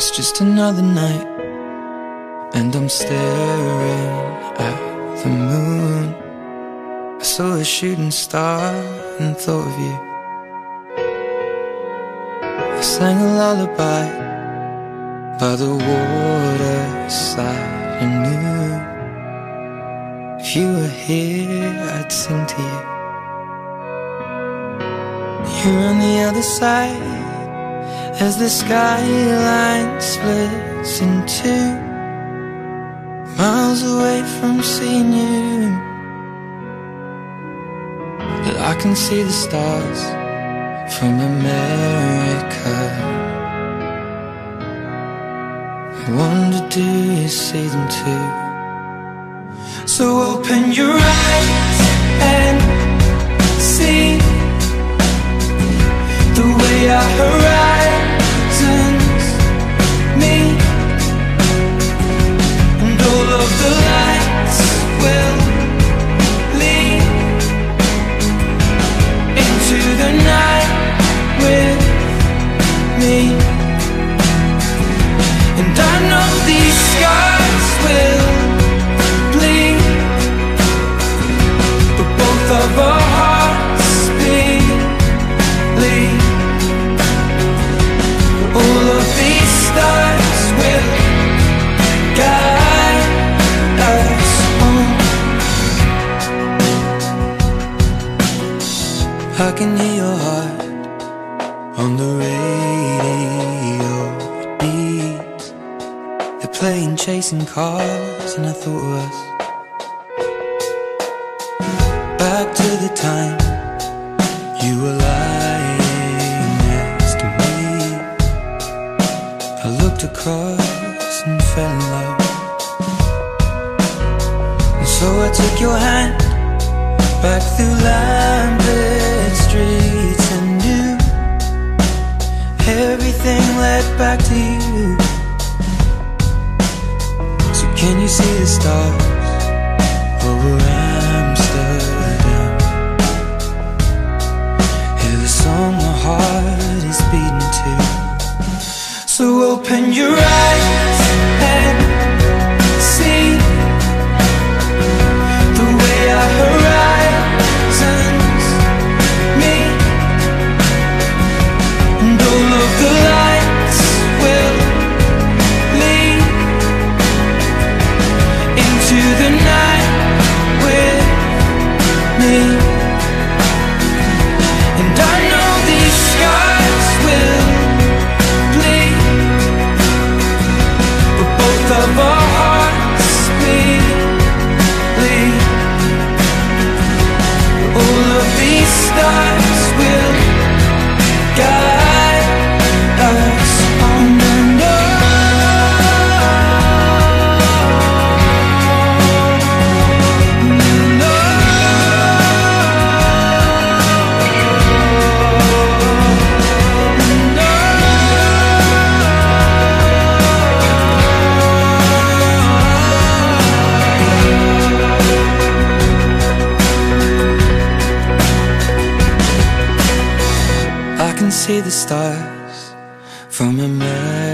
It's just another night, and I'm staring at the moon. I saw a shooting star and thought of you. I sang a lullaby by the waterside and knew if you were here, I'd sing to you. You're on the other side as the skyline splits in two Miles away from seeing you But I can see the stars from America. I wonder do you see them too? So open your eyes and see the way I horizon I can hear your heart on the radio. Beats. They're playing chasing cars, and I thought of us. Back to the time you were lying next to me. I looked across and fell in love. And so I took your hand back through lamplit see the stars over Amsterdam? Hear the song my heart is beating to. So open your eyes can see the stars from America.